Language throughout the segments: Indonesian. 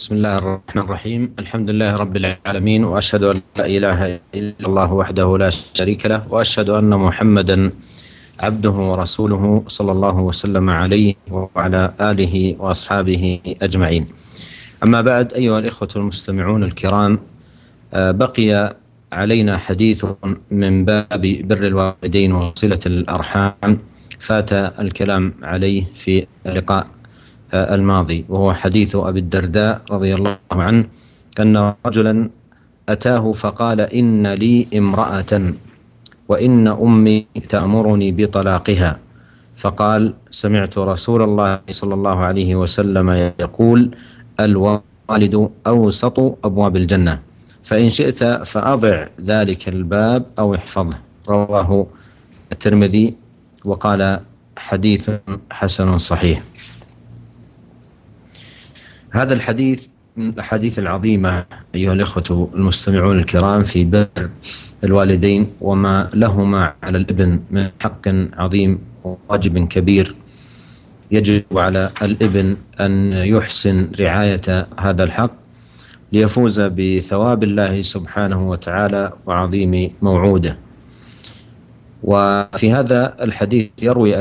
بسم الله الرحمن الرحيم. الحمد لله رب العالمين وأشهد أن لا إله إلا الله وحده لا شريك له وأشهد أن محمدا عبده ورسوله صلى الله وسلم عليه وعلى آله وأصحابه أجمعين. أما بعد أيها الإخوة المستمعون الكرام بقي علينا حديث من باب بر الوالدين وصلة الأرحام. فات الكلام عليه في اللقاء. الماضي وهو حديث أبي الدرداء رضي الله عنه أن رجلا أتاه فقال إن لي امرأة وإن أمي تأمرني بطلاقها. فقال سمعت رسول الله صلى الله عليه وسلم يقول الوالد أوسط أبواب الجنة فإن شئت فأضع ذلك الباب أو احفظه. رواه الترمذي وقال حديث حسن صحيح. هذا الحديث من الأحاديث العظيمة أيها الإخوة المستمعون الكرام في بر الوالدين وما لهما على الإبن من حق عظيم وواجب كبير. يجب على الإبن أن يحسن رعاية هذا الحق ليفوز بثواب الله سبحانه وتعالى وعظيم موعوده. وفي هذا الحديث يروي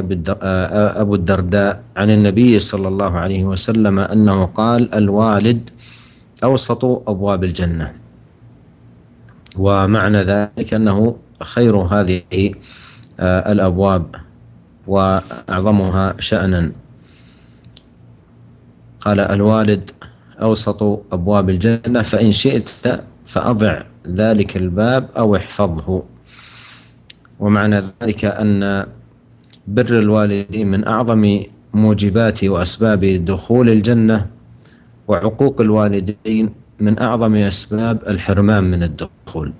أبو الدرداء عن النبي صلى الله عليه وسلم أنه قال الوالد أوسط أبواب الجنة. ومعنى ذلك أنه خير هذه الأبواب وأعظمها شأنا. قال الوالد أوسط أبواب الجنة فإن شئت فأضع ذلك الباب أو احفظه. ومعنى ذلك أن بر الوالدين من أعظم موجبات وأسباب دخول الجنة وعقوق الوالدين من أعظم أسباب الحرمان من الدخول.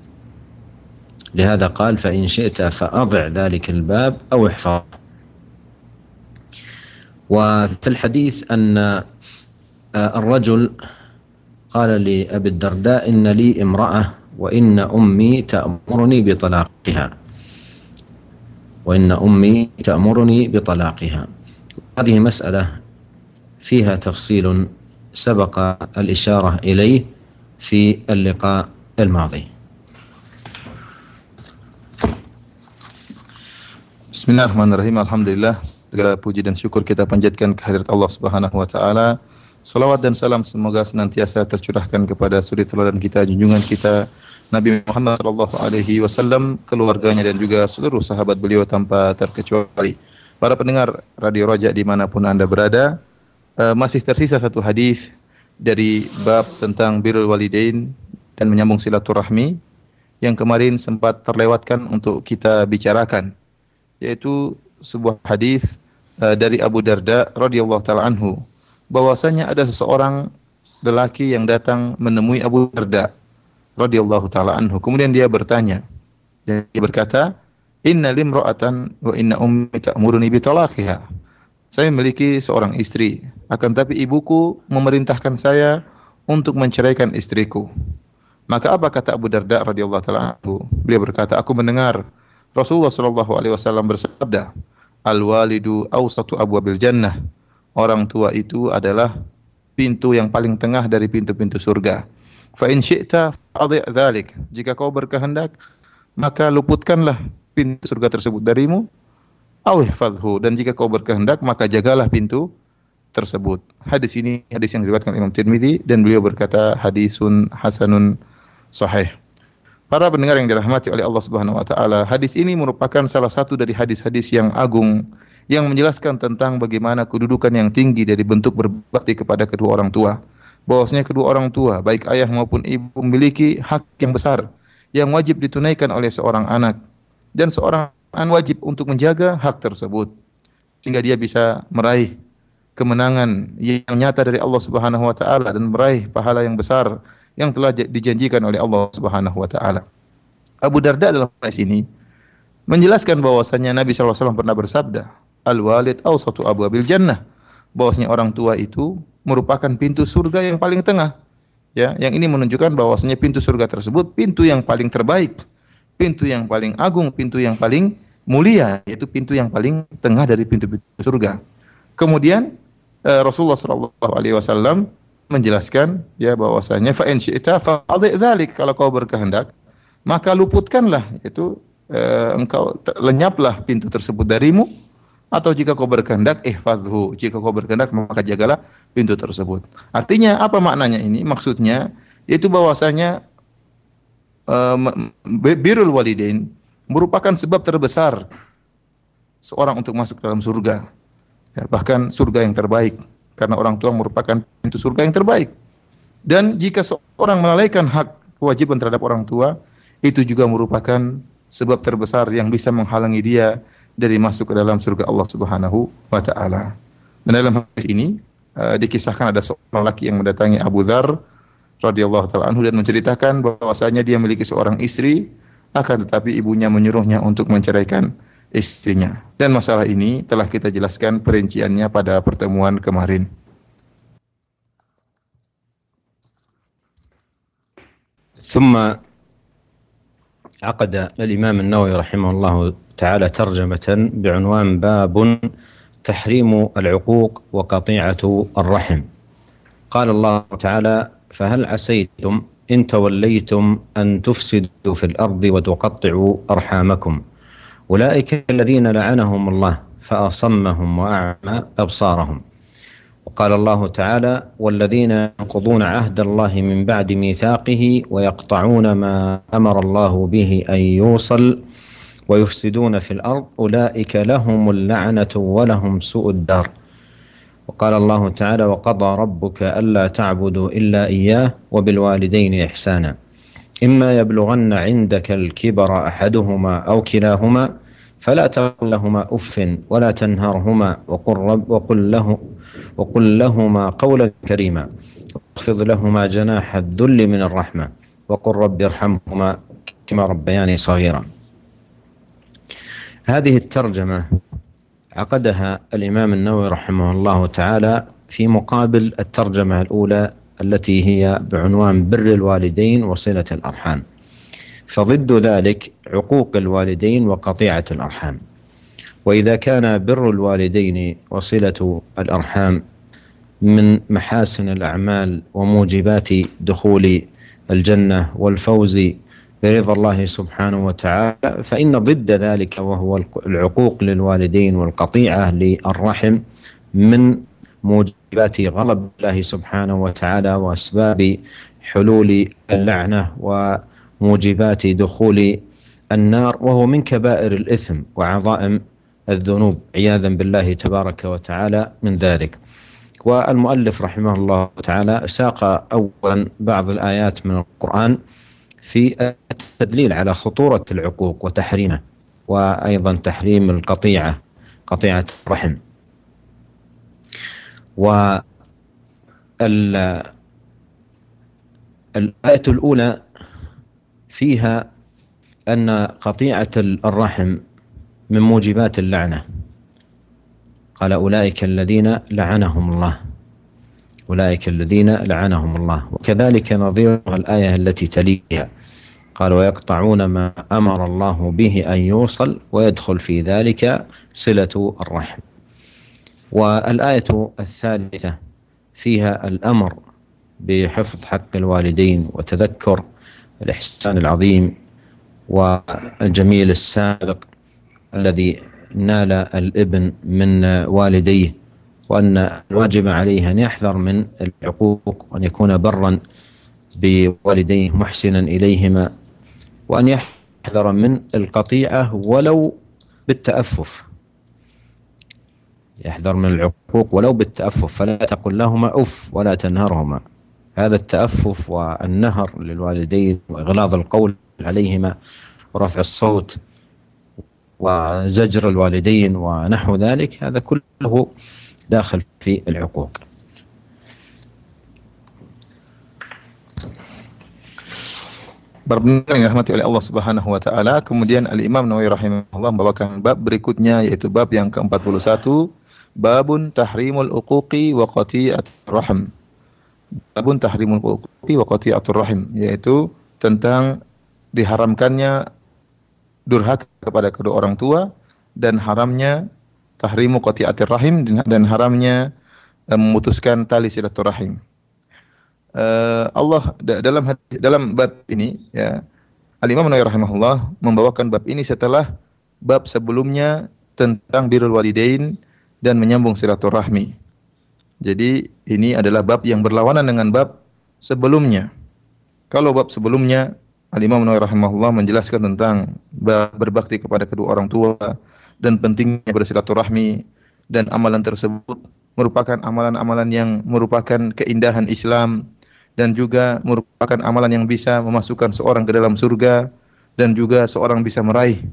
لهذا قال فإن شئت فأضع ذلك الباب أو احفظه. وفي الحديث أن الرجل قال لأبي الدرداء إن لي امرأة وإن أمي تأمرني بطلاقها. وإن أمي تأمرني بطلاقها هذه مسألة فيها تفصيل سبق الإشارة إليه في اللقاء الماضي Bismillahirrahmanirrahim. Alhamdulillah segala puji dan syukur kita panjatkan kehadirat Allah Subhanahu wa taala. Salawat dan salam semoga senantiasa tercurahkan kepada suri teladan kita, junjungan kita Nabi Muhammad sallallahu alaihi wasallam, keluarganya dan juga seluruh sahabat beliau tanpa terkecuali. Para pendengar Radio Roja di mana pun anda berada, uh, masih tersisa satu hadis dari bab tentang birrul walidain dan menyambung silaturahmi yang kemarin sempat terlewatkan untuk kita bicarakan, yaitu sebuah hadis uh, dari Abu Darda radhiyallahu taala anhu bahwasanya ada seseorang lelaki yang datang menemui Abu Darda radhiyallahu taala anhu. Kemudian dia bertanya. Dia berkata, "Inna limra'atan wa inna ummi ta'muruni bi talaqiha." Saya memiliki seorang istri, akan tapi ibuku memerintahkan saya untuk menceraikan istriku. Maka apa kata Abu Darda radhiyallahu taala anhu? Beliau berkata, "Aku mendengar Rasulullah sallallahu alaihi wasallam bersabda, "Al-walidu awsatu abwabil jannah." Orang tua itu adalah pintu yang paling tengah dari pintu-pintu surga. Fa in syi'ta fadhi'. Jika kau berkehendak, maka luputkanlah pintu surga tersebut darimu. Aw ihfadhu dan jika kau berkehendak, maka jagalah pintu tersebut. Hadis ini hadis yang diriwayatkan Imam Tirmizi dan beliau berkata hadisun hasanun sahih. Para pendengar yang dirahmati oleh Allah Subhanahu wa taala, hadis ini merupakan salah satu dari hadis-hadis yang agung yang menjelaskan tentang bagaimana kedudukan yang tinggi dari bentuk berbakti kepada kedua orang tua. Bahwasanya kedua orang tua, baik ayah maupun ibu memiliki hak yang besar yang wajib ditunaikan oleh seorang anak dan seorang anak wajib untuk menjaga hak tersebut sehingga dia bisa meraih kemenangan yang nyata dari Allah Subhanahu wa taala dan meraih pahala yang besar yang telah dijanjikan oleh Allah Subhanahu wa taala. Abu Darda dalam hadis ini menjelaskan bahwasanya Nabi wasallam pernah bersabda, al-walid awsatu abwabil jannah. Bahwasanya orang tua itu merupakan pintu surga yang paling tengah. Ya, yang ini menunjukkan bahwasanya pintu surga tersebut pintu yang paling terbaik, pintu yang paling agung, pintu yang paling mulia, yaitu pintu yang paling tengah dari pintu-pintu surga. Kemudian Rasulullah sallallahu alaihi wasallam menjelaskan ya bahwasanya fa syi'ta kalau kau berkehendak maka luputkanlah itu eh, engkau lenyaplah pintu tersebut darimu atau jika kau berkehendak ihfazhu. Jika kau berkehendak maka jagalah pintu tersebut. Artinya apa maknanya ini? Maksudnya yaitu bahwasanya uh, birrul walidain merupakan sebab terbesar seorang untuk masuk dalam surga. Ya, bahkan surga yang terbaik. Karena orang tua merupakan pintu surga yang terbaik. Dan jika seorang melalaikan hak kewajiban terhadap orang tua itu juga merupakan sebab terbesar yang bisa menghalangi dia dari masuk ke dalam surga Allah Subhanahu wa taala. Dan dalam hadis ini uh, dikisahkan ada seorang laki yang mendatangi Abu Dzar radhiyallahu taala anhu dan menceritakan bahwasanya dia memiliki seorang istri akan tetapi ibunya menyuruhnya untuk menceraikan istrinya. Dan masalah ini telah kita jelaskan perinciannya pada pertemuan kemarin. ثم عقد الإمام النووي رحمه الله تعالى ترجمة بعنوان باب تحريم العقوق وقطيعة الرحم. قال الله تعالى فهل عسيتم إن توليتم أن تفسدوا في الأرض وتقطعوا أرحامكم؟ أولئك الذين لعنهم الله فأصمهم وأعمى أبصارهم. وقال الله تعالى والذين ينقضون عهد الله من بعد ميثاقه ويقطعون ما أمر الله به أن يوصل ويفسدون في الأرض أولئك لهم اللعنة ولهم سوء الدار. وقال الله تعالى وقضى ربك ألا تعبدوا إلا إياه وبالوالدين إحسانا. إما يبلغن عندك الكبر أحدهما أو كلاهما فلا تقل لهما أف ولا تنهرهما وقل, رب وقل, له وقل لهما قولا كريما. واخفض لهما جناح الذل من الرحمة وقل رب ارحمهما كما ربياني صغيرا. هذه الترجمة عقدها الإمام النووي رحمه الله تعالى في مقابل الترجمة الأولى التي هي بعنوان بر الوالدين وصلة الأرحام. فضد ذلك عقوق الوالدين وقطيعة الأرحام. وإذا كان بر الوالدين وصلة الأرحام من محاسن الأعمال وموجبات دخول الجنة والفوز برضا الله سبحانه وتعالى فإن ضد ذلك وهو العقوق للوالدين والقطيعة للرحم من موجبات غضب الله سبحانه وتعالى وأسباب حلول اللعنة وموجبات دخول النار وهو من كبائر الإثم وعظائم الذنوب. عياذا بالله تبارك وتعالى من ذلك. والمؤلف رحمه الله تعالى ساق أولا بعض الآيات من القرآن في التدليل على خطورة العقوق وتحريمه وأيضا تحريم القطيعة قطيعة الرحم. و الآية الأولى فيها أن قطيعة الرحم من موجبات اللعنة. قال أولئك الذين لعنهم الله. أولئك الذين لعنهم الله. وكذلك نظير الآية التي تليها. قال ويقطعون ما أمر الله به أن يوصل ويدخل في ذلك صلة الرحم. والآية الثالثة فيها الأمر بحفظ حق الوالدين وتذكر الإحسان العظيم والجميل السابق الذي نال الابن من والديه. وأن الواجب عليه أن يحذر من العقوق وأن يكون برا بوالديه محسنا إليهما وأن يحذر من القطيعة ولو بالتأفف. يحذر من العقوق ولو بالتأفف فلا تقل لهما أف ولا تنهرهما. هذا التأفف والنهر للوالدين وإغلاظ القول عليهما ورفع الصوت وزجر الوالدين ونحو ذلك هذا كله داخل في العقوق Para pendengar yang dirahmati oleh Allah Subhanahu wa taala, kemudian Al-Imam Nawawi rahimahullah membawakan bab berikutnya yaitu bab yang ke-41, babun tahrimul uquqi wa qati'atur rahim. Babun tahrimul uquqi wa qati'atur rahim, yaitu tentang diharamkannya durhaka kepada kedua orang tua dan haramnya tahrimu qati'atir rahim dan haramnya memutuskan tali silaturahim. uh, Allah dalam dalam bab ini ya Al Imam Nawawi rahimahullah membawakan bab ini setelah bab sebelumnya tentang birrul walidain dan menyambung silaturahmi. Jadi ini adalah bab yang berlawanan dengan bab sebelumnya. Kalau bab sebelumnya Al-Imam Nawawi rahimahullah menjelaskan tentang bab berbakti kepada kedua orang tua dan pentingnya bersilaturahmi dan amalan tersebut merupakan amalan-amalan yang merupakan keindahan Islam dan juga merupakan amalan yang bisa memasukkan seorang ke dalam surga dan juga seorang bisa meraih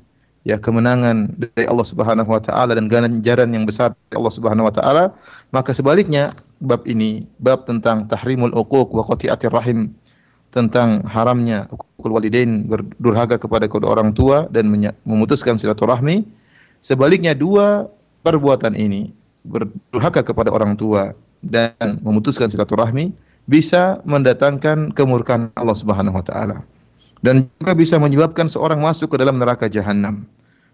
ya kemenangan dari Allah Subhanahu wa taala dan ganjaran yang besar dari Allah Subhanahu wa taala, maka sebaliknya bab ini bab tentang tahrimul uquq wa qati'atir rahim tentang haramnya uququl walidain berdurhaka kepada kedua orang tua dan memutuskan silaturahmi. Sebaliknya dua perbuatan ini berdurhaka kepada orang tua dan memutuskan silaturahmi bisa mendatangkan kemurkaan Allah Subhanahu wa taala dan juga bisa menyebabkan seorang masuk ke dalam neraka jahanam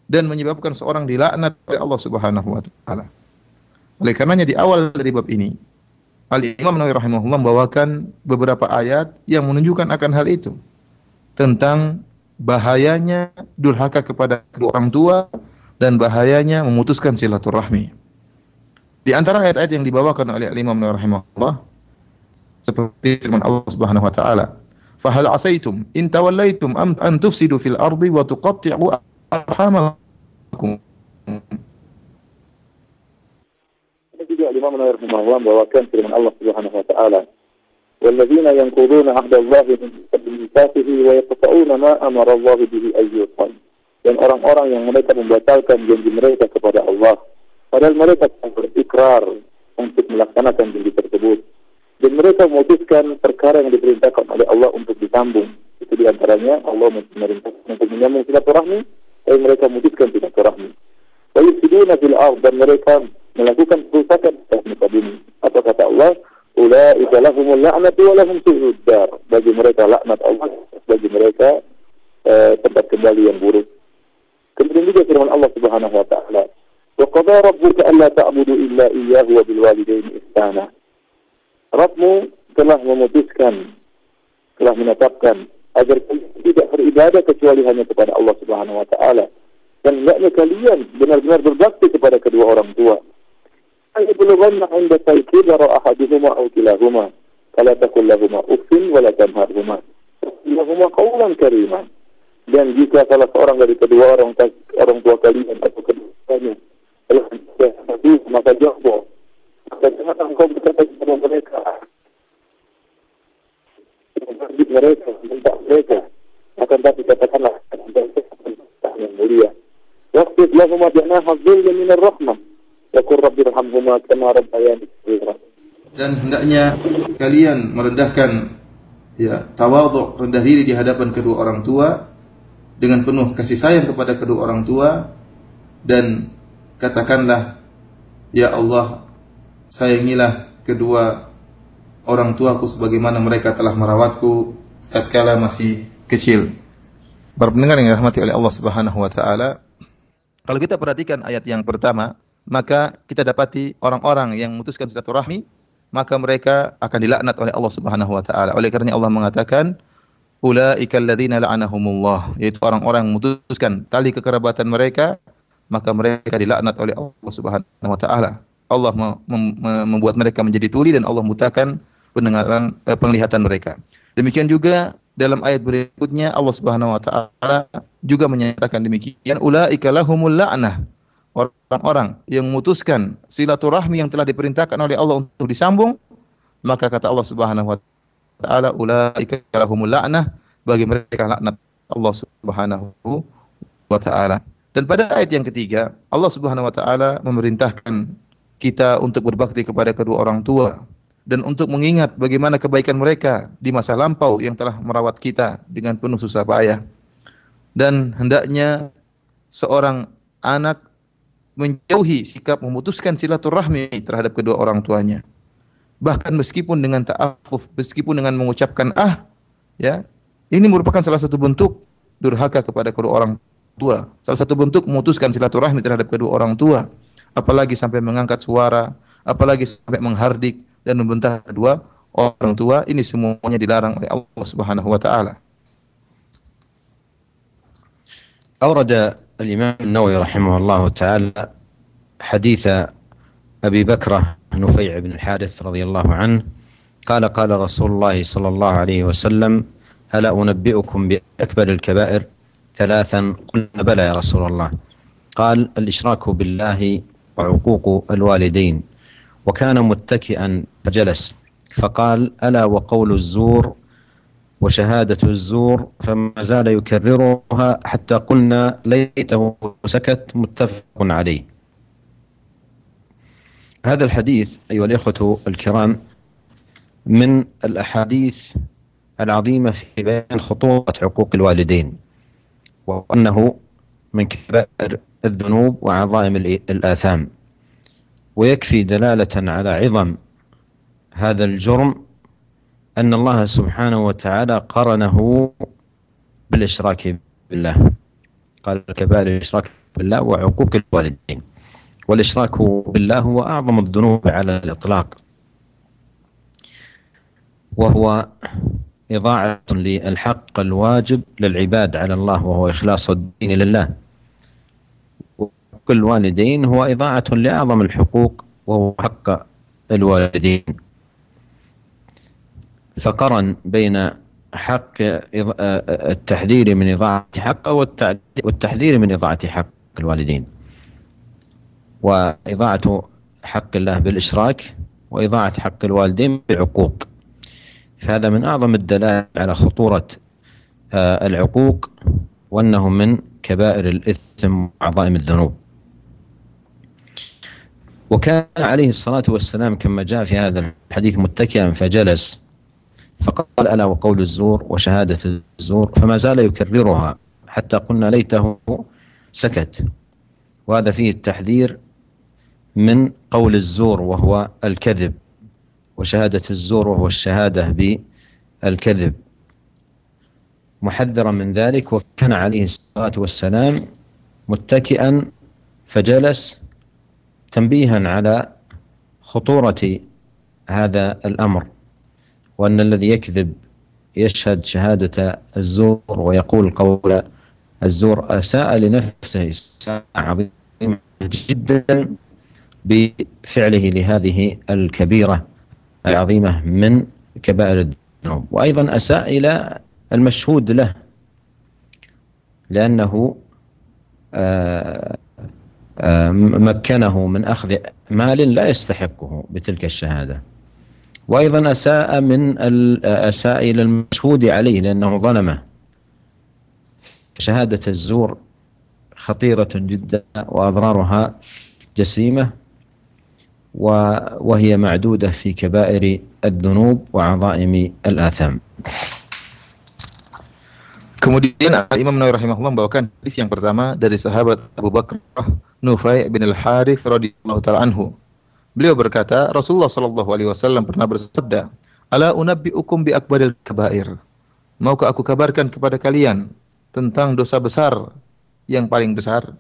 dan menyebabkan seorang dilaknat oleh Allah Subhanahu wa taala. Oleh karenanya di awal dari bab ini Al Imam Nawawi rahimahullah membawakan beberapa ayat yang menunjukkan akan hal itu tentang bahayanya durhaka kepada kedua orang tua dan bahayanya memutuskan silaturahmi. Di antara ayat-ayat yang dibawakan oleh Al Imam Nawawi rahimahullah seperti firman Allah Subhanahu wa taala فهل عسيتم إن توليتم أم أن تفسدوا في الأرض وتقطعوا أرحامكم juga Imam Nawawi rahimahullah membawakan firman Allah Subhanahu wa taala والذين ينقضون عهد الله من ميثاقه ويقطعون ما أمر الله به أن يوصل dan orang-orang yang mereka membatalkan janji mereka kepada Allah padahal mereka berikrar untuk melaksanakan janji tersebut dan mereka memutuskan perkara yang diperintahkan oleh Allah untuk disambung. Itu di antaranya Allah memerintahkan untuk menyambung silaturahmi, dan mereka memutuskan silaturahmi. Lalu siduna fil dan mereka melakukan kerusakan di muka bumi. Apa kata Allah? Ulaika lahumul la'natu wa lahum. Bagi mereka laknat Allah, bagi mereka uh, tempat kembali yang buruk. Wa taala, "Wa qada rabbuka alla ta'budu illa iyyahu wa bil walidayni ihsana." Rabbmu telah memutuskan, telah menetapkan agar tidak beribadah kecuali hanya kepada Allah Subhanahu wa taala. Dan hendaknya kalian benar-benar berbakti kepada kedua orang tua. Ayyablughanna 'inda al-kibara ahaduhuma aw kilahuma fala taqul lahumā uffin wa la tanharhumā. Lahumā qawlan karīmā. Dan jika salah seorang dari kedua orang orang tua kalian atau keduanya telah maka jawab dan jangan engkau berkata kepada mereka Mengharbit mereka, mentak mereka. Akan tapi katakanlah yang mulia. Waqtid lahumma janaha dhulli minar rahmah. Yaqul rabbi rahamhuma kama rabbayani dan hendaknya kalian merendahkan ya tawadhu rendah diri di hadapan kedua orang tua dengan penuh kasih sayang kepada kedua orang tua dan katakanlah ya Allah sayangilah kedua orang tuaku sebagaimana mereka telah merawatku tatkala masih kecil. Para pendengar yang dirahmati oleh Allah Subhanahu wa taala, kalau kita perhatikan ayat yang pertama, maka kita dapati orang-orang yang memutuskan silaturahmi, maka mereka akan dilaknat oleh Allah Subhanahu wa taala. Oleh karena Allah mengatakan, ulaika alladzina la'anahumullah, yaitu orang-orang yang memutuskan tali kekerabatan mereka, maka mereka dilaknat oleh Allah Subhanahu wa taala. Allah membuat mereka menjadi tuli dan Allah mutakan pendengaran eh, penglihatan mereka. Demikian juga dalam ayat berikutnya Allah Subhanahu wa taala juga menyatakan demikian ulaika lahumul la'nah. Orang-orang yang memutuskan silaturahmi yang telah diperintahkan oleh Allah untuk disambung, maka kata Allah Subhanahu wa taala ulaika lahumul bagi mereka laknat Allah Subhanahu wa taala. Dan pada ayat yang ketiga, Allah Subhanahu wa taala memerintahkan kita untuk berbakti kepada kedua orang tua dan untuk mengingat bagaimana kebaikan mereka di masa lampau yang telah merawat kita dengan penuh susah payah. Dan hendaknya seorang anak menjauhi sikap memutuskan silaturahmi terhadap kedua orang tuanya Bahkan meskipun dengan ta'afuf, meskipun dengan mengucapkan ah, ya, ini merupakan salah satu bentuk durhaka kepada kedua orang tua. Salah satu bentuk memutuskan silaturahmi terhadap kedua orang tua apalagi sampai mengangkat suara, apalagi sampai menghardik dan membentak kedua orang tua ini semuanya dilarang oleh Allah Subhanahu wa taala. أورد الإمام النووي رحمه الله تعالى حديث أبي بكرة نفيع بن الحارث رضي الله عنه قال قال رسول الله صلى الله عليه وسلم ألا أنبئكم بأكبر الكبائر ثلاثا؟ قلنا بلى يا رسول الله. قال الإشراك بالله وعقوق الوالدين وكان متكئا فجلس فقال ألا وقول الزور وشهادة الزور فما زال يكررها حتى قلنا ليته سكت متفق عليه. هذا الحديث أيها الإخوة الكرام من الأحاديث العظيمة في بيان خطورة عقوق الوالدين وأنه من كبائر الذنوب وعظائم الآثام. ويكفي دلالة على عظم هذا الجرم أن الله سبحانه وتعالى قرنه بالإشراك بالله. قال الكبائر الإشراك بالله وعقوق الوالدين. والإشراك بالله هو أعظم الذنوب على الإطلاق. وهو إضاعة للحق الواجب للعباد على الله وهو إخلاص الدين لله. وحق الوالدين هو إضاعة لأعظم الحقوق وهو حق الوالدين. فقرن بين حق التحذير من إضاعة حق والتحذير من إضاعة حق الوالدين. وإضاعة حق الله بالإشراك وإضاعة حق الوالدين بالعقوق. فهذا من أعظم الدلائل على خطورة العقوق وأنه من كبائر الإثم وعظائم الذنوب. وكان عليه الصلاة والسلام كما جاء في هذا الحديث متكئا فجلس فقال ألا وقول الزور وشهادة الزور؟ فما زال يكررها حتى قلنا ليته سكت. وهذا فيه التحذير من قول الزور وهو الكذب وشهادة الزور وهو الشهادة بالكذب. محذرا من ذلك وكان عليه الصلاة والسلام متكئا فجلس تنبيها على خطورة هذا الأمر وأن الذي يكذب يشهد شهادة الزور ويقول قول الزور أساء لنفسه إساءة عظيمة جدا بفعله لهذه الكبيرة العظيمة من كبائر الذنوب. وأيضا أساء إلى المشهود له لأنه مكنه من أخذ مال لا يستحقه بتلك الشهادة. وأيضا أساء من أساء إلى المشهود عليه لأنه ظلمه. شهادة الزور خطيرة جدا وأضرارها جسيمة. وهي معدودة في كبائر الذنوب وعظائم الآثام Kemudian Imam Nawawi rahimahullah membawakan hadis yang pertama dari sahabat Abu Bakar Nufai bin Al-Harith radhiyallahu taala anhu. Beliau berkata, Rasulullah sallallahu alaihi wasallam pernah bersabda, "Ala unabbiukum bi akbaril kabair?" Maukah aku kabarkan kepada kalian tentang dosa besar yang paling besar?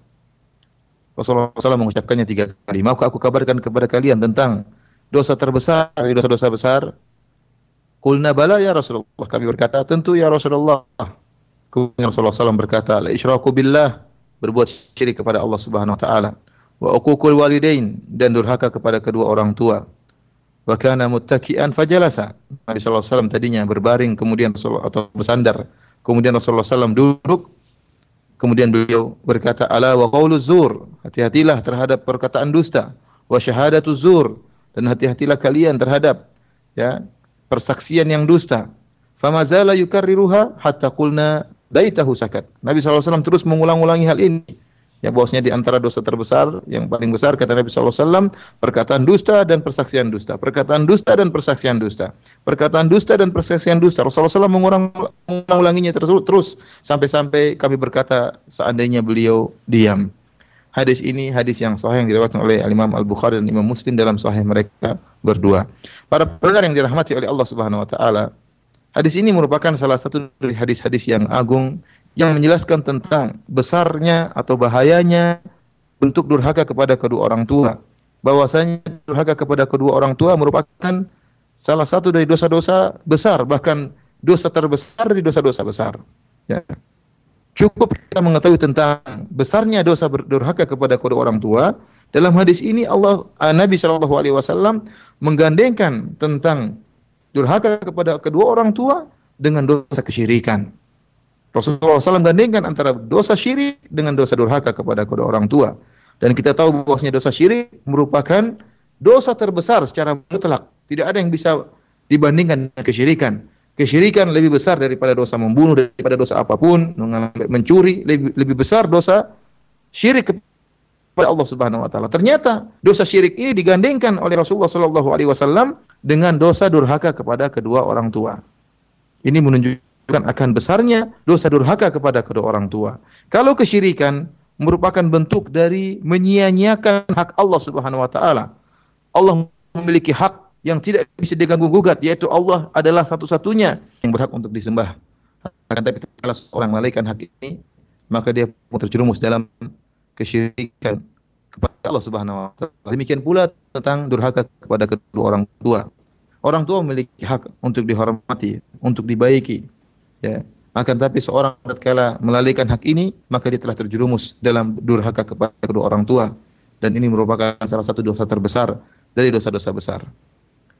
Rasulullah SAW mengucapkannya tiga kali. Maukah aku kabarkan kepada kalian tentang dosa terbesar dari dosa-dosa besar? Kulna bala ya Rasulullah. Kami berkata, tentu ya Rasulullah. Kemudian Rasulullah SAW berkata, La isyraku billah. Berbuat syirik kepada Allah Subhanahu Wa Taala. Wa uququl walidain. Dan durhaka kepada kedua orang tua. Wa kana muttaki'an fajalasa. Nabi SAW tadinya berbaring kemudian atau bersandar. Kemudian Rasulullah SAW duduk Kemudian beliau berkata, "Ala wa qaulu zur." Hati-hatilah terhadap perkataan dusta. Wa syahadatu zur. Dan hati-hatilah kalian terhadap ya persaksian yang dusta. Fama zala yukarriruha hatta qulna daitahu sakat. Nabi SAW terus mengulang-ulangi hal ini. Ya bahwasanya di antara dosa terbesar yang paling besar kata Nabi SAW perkataan dusta dan persaksian dusta. Perkataan dusta dan persaksian dusta. Perkataan dusta dan persaksian dusta. Rasulullah SAW mengulang mengulanginya terus terus sampai-sampai kami berkata seandainya beliau diam. Hadis ini hadis yang sahih yang diriwayatkan oleh Imam Al Bukhari dan Imam Muslim dalam sahih mereka berdua. Para pendengar yang dirahmati oleh Allah Subhanahu wa taala, hadis ini merupakan salah satu dari hadis-hadis yang agung yang menjelaskan tentang besarnya atau bahayanya bentuk durhaka kepada kedua orang tua. Bahwasanya durhaka kepada kedua orang tua merupakan salah satu dari dosa-dosa besar, bahkan dosa terbesar dari dosa-dosa besar. Ya. Cukup kita mengetahui tentang besarnya dosa berdurhaka kepada kedua orang tua. Dalam hadis ini Allah uh, Nabi Shallallahu Alaihi Wasallam menggandengkan tentang durhaka kepada kedua orang tua dengan dosa kesyirikan. Rasulullah SAW gandengkan antara dosa syirik dengan dosa durhaka kepada kedua orang tua. Dan kita tahu bahwasanya dosa syirik merupakan dosa terbesar secara mutlak. Tidak ada yang bisa dibandingkan dengan kesyirikan. Kesyirikan lebih besar daripada dosa membunuh, daripada dosa apa pun, mencuri, lebih, lebih besar dosa syirik kepada Allah Subhanahu wa taala. Ternyata dosa syirik ini digandengkan oleh Rasulullah sallallahu alaihi wasallam dengan dosa durhaka kepada kedua orang tua. Ini menunjukkan akan besarnya dosa durhaka kepada kedua orang tua. Kalau kesyirikan merupakan bentuk dari menyia-nyiakan hak Allah Subhanahu wa taala. Allah memiliki hak yang tidak bisa diganggu gugat yaitu Allah adalah satu-satunya yang berhak untuk disembah. Akan tapi kalau seorang melalaikan hak ini maka dia pun terjerumus dalam kesyirikan kepada Allah Subhanahu wa taala. Demikian pula tentang durhaka kepada kedua orang tua. Orang tua memiliki hak untuk dihormati, untuk dibaiki. Ya. Akan tapi seorang tatkala melalaikan hak ini, maka dia telah terjerumus dalam durhaka kepada kedua orang tua. Dan ini merupakan salah satu dosa terbesar dari dosa-dosa besar.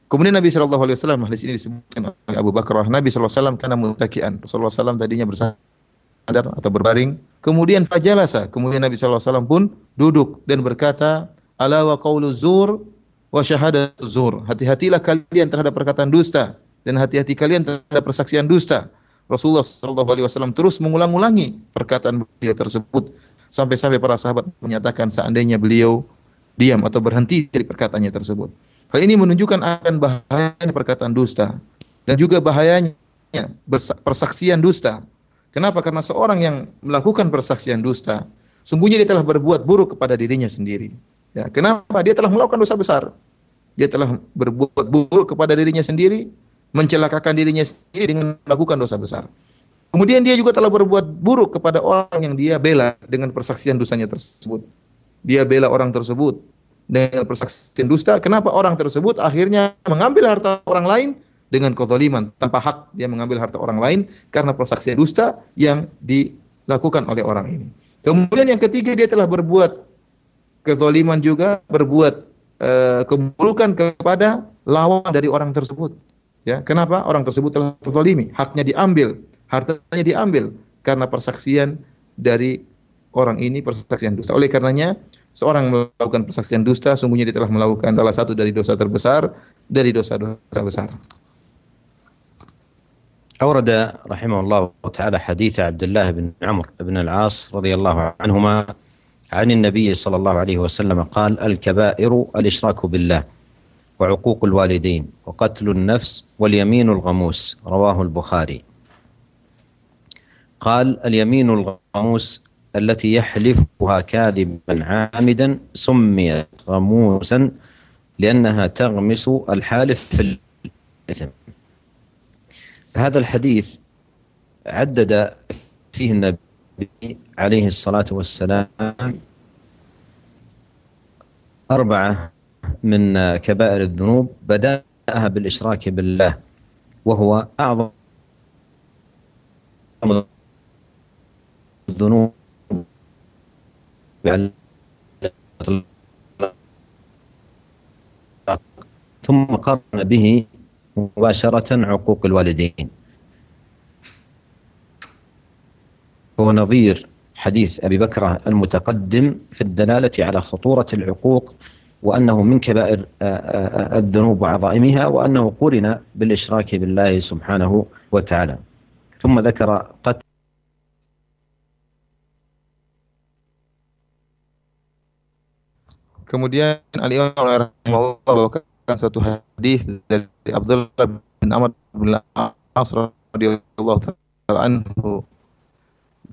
Kemudian Nabi Shallallahu Alaihi Wasallam hadis ini disebutkan oleh Abu Bakar. Nabi Shallallahu Alaihi Wasallam karena mutakian. Rasulullah SAW tadinya bersandar atau berbaring. Kemudian fajalasa. Kemudian Nabi Shallallahu Alaihi Wasallam pun duduk dan berkata, Ala wa qawlu zur wa syahadatu zur. Hati-hatilah kalian terhadap perkataan dusta dan hati-hati kalian terhadap persaksian dusta. Rasulullah Shallallahu Alaihi Wasallam terus mengulang-ulangi perkataan beliau tersebut sampai-sampai para sahabat menyatakan seandainya beliau diam atau berhenti dari perkataannya tersebut. Hal ini menunjukkan akan bahayanya perkataan dusta dan juga bahayanya persaksian dusta. Kenapa? Karena seorang yang melakukan persaksian dusta, sungguhnya dia telah berbuat buruk kepada dirinya sendiri. Ya, kenapa? Dia telah melakukan dosa besar. Dia telah berbuat buruk kepada dirinya sendiri, mencelakakan dirinya sendiri dengan melakukan dosa besar. Kemudian dia juga telah berbuat buruk kepada orang yang dia bela dengan persaksian dosanya tersebut. Dia bela orang tersebut, dengan persaksian dusta, kenapa orang tersebut akhirnya mengambil harta orang lain dengan kezaliman tanpa hak dia mengambil harta orang lain karena persaksian dusta yang dilakukan oleh orang ini. Kemudian yang ketiga dia telah berbuat kezaliman juga, berbuat uh, keburukan kepada lawan dari orang tersebut. Ya, kenapa orang tersebut telah terzalimi? Haknya diambil, hartanya diambil karena persaksian dari orang ini persaksian dusta. Oleh karenanya seorang melakukan persaksian dusta, sungguhnya dia telah melakukan salah satu dari dosa terbesar dari dosa-dosa besar. أورد رحمه الله تعالى حديث عبد الله بن عمرو بن العاص رضي الله عنهما عن النبي صلى الله عليه وسلم قال الكبائر الإشراك بالله وعقوق الوالدين وقتل النفس واليمين الغموس رواه البخاري. قال اليمين الغموس التي يحلفها كاذبا عامدا سميت غموسا لأنها تغمس الحالف في الإثم. هذا الحديث عدد فيه النبي عليه الصلاة والسلام أربعة من كبائر الذنوب بدأها بالإشراك بالله وهو أعظم الذنوب. ثم قرن به مباشرة عقوق الوالدين. هو نظير حديث أبي بكرة المتقدم في الدلالة على خطورة العقوق وأنه من كبائر الذنوب وعظائمها وأنه قرن بالإشراك بالله سبحانه وتعالى ثم ذكر قتل Kemudian Ali Imam bawakan satu hadis dari Abdullah bin Amr bin As radhiyallahu taala anhu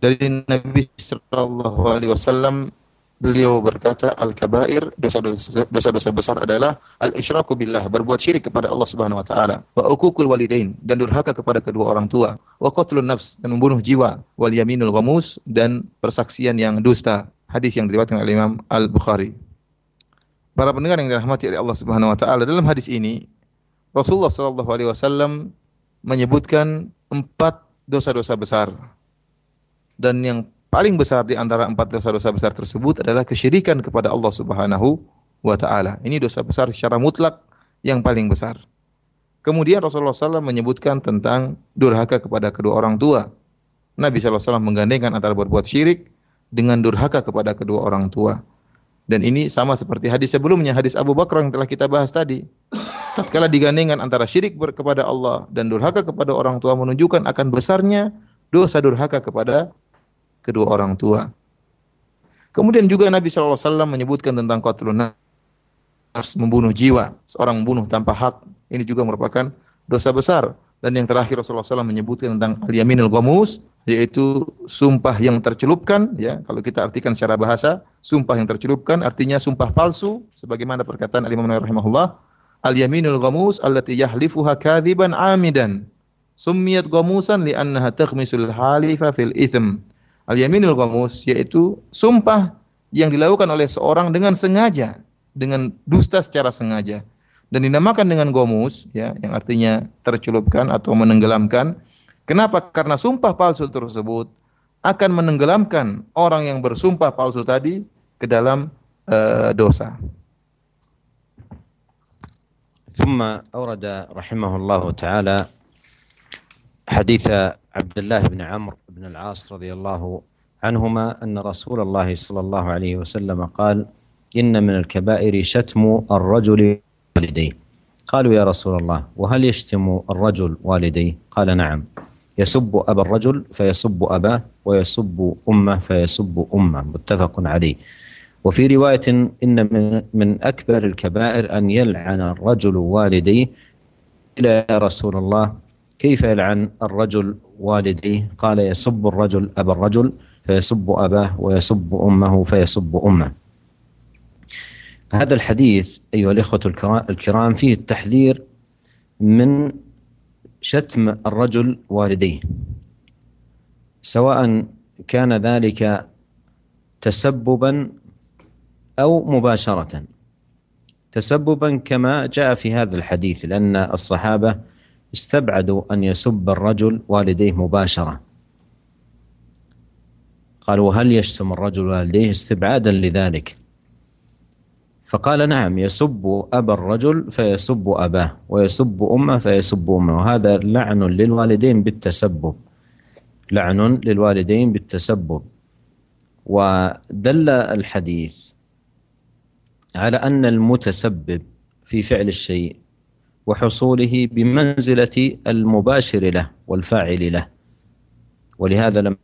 dari Nabi sallallahu alaihi wasallam beliau berkata al-kabair dosa-dosa besar adalah al-isyraku billah berbuat syirik kepada Allah Subhanahu wa taala wa uququl walidain dan durhaka kepada kedua orang tua wa qatlun nafs dan membunuh jiwa wal yaminul ghamus dan persaksian yang dusta. Hadis yang diriwayatkan oleh Imam Al-Bukhari. Para pendengar yang dirahmati oleh Allah Subhanahu wa taala dalam hadis ini Rasulullah Shallallahu Alaihi Wasallam menyebutkan empat dosa-dosa besar dan yang paling besar di antara empat dosa-dosa besar tersebut adalah kesyirikan kepada Allah Subhanahu wa taala. Ini dosa besar secara mutlak yang paling besar. Kemudian Rasulullah SAW menyebutkan tentang durhaka kepada kedua orang tua. Nabi SAW menggandengkan antara berbuat syirik dengan durhaka kepada kedua orang tua. Dan ini sama seperti hadis sebelumnya, hadis Abu Bakar yang telah kita bahas tadi. Tatkala digandengkan antara syirik kepada Allah dan durhaka kepada orang tua menunjukkan akan besarnya dosa durhaka kepada kedua orang tua. Kemudian juga Nabi SAW menyebutkan tentang qatlun nafs membunuh jiwa, seorang membunuh tanpa hak. Ini juga merupakan dosa besar. Dan yang terakhir Rasulullah SAW menyebutkan tentang al-yaminul ghamus, yaitu sumpah yang tercelupkan. Ya, kalau kita artikan secara bahasa, sumpah yang tercelupkan artinya sumpah palsu, sebagaimana perkataan Al Imam rahimahullah, al-yaminul ghamus allati yahlifuha kadziban amidan. Summiyat ghamusan li'annaha takhmisul halifa fil ithm. Al-yaminul ghamus yaitu sumpah yang dilakukan oleh seorang dengan sengaja dengan dusta secara sengaja dan dinamakan dengan gomus ya yang artinya tercelupkan atau menenggelamkan kenapa karena sumpah palsu tersebut akan menenggelamkan orang yang bersumpah palsu tadi ke dalam uh, dosa ثم أورد رحمه الله تعالى حديث عبد الله بن عمرو بن العاص رضي الله عنهما أن رسول الله صلى الله عليه وسلم قال إن من الكبائر شتم الرجل والديه قالوا يا رسول الله وهل يشتم الرجل والديه قال نعم. يسب أبا الرجل فيسب أباه ويسب أمه فيسب أمه. متفق عليه. وفي رواية إن من, أكبر الكبائر أن يلعن الرجل والديه إلى رسول الله كيف يلعن الرجل والديه؟ قال يسب الرجل أبا الرجل فيسب أباه ويسب أمه فيسب أمه. هذا الحديث أيها الإخوة الكرام فيه التحذير من شتم الرجل والديه. سواء كان ذلك تسببا أو مباشرة. تسببا كما جاء في هذا الحديث لأن الصحابة استبعدوا أن يسب الرجل والديه مباشرة. قالوا هل يشتم الرجل والديه استبعادا لذلك؟ فقال نعم يسب أبا الرجل فيسب أباه ويسب أمه فيسب أمه. وهذا لعن للوالدين بالتسبب. لعن للوالدين بالتسبب. ودل الحديث على أن المتسبب في فعل الشيء وحصوله بمنزلة المباشر له والفاعل له. ولهذا لما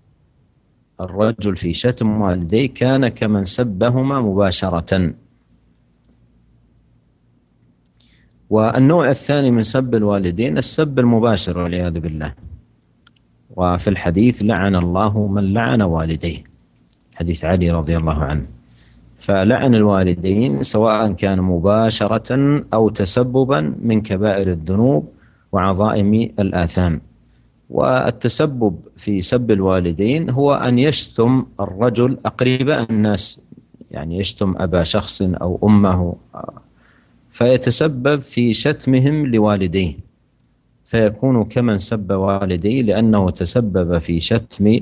الرجل في شتم والديه كان كمن سبهما مباشرة. والنوع الثاني من سب الوالدين السب المباشر والعياذ بالله. وفي الحديث لعن الله من لعن والديه. حديث علي رضي الله عنه. فلعن الوالدين سواء كان مباشرة أو تسببا من كبائر الذنوب وعظائم الآثام. والتسبب في سب الوالدين هو أن يشتم الرجل أقرباء الناس يعني يشتم أبا شخص أو أمه فيتسبب في شتمهم لوالديه. فيكون كمن سب والديه لأنه تسبب في شتم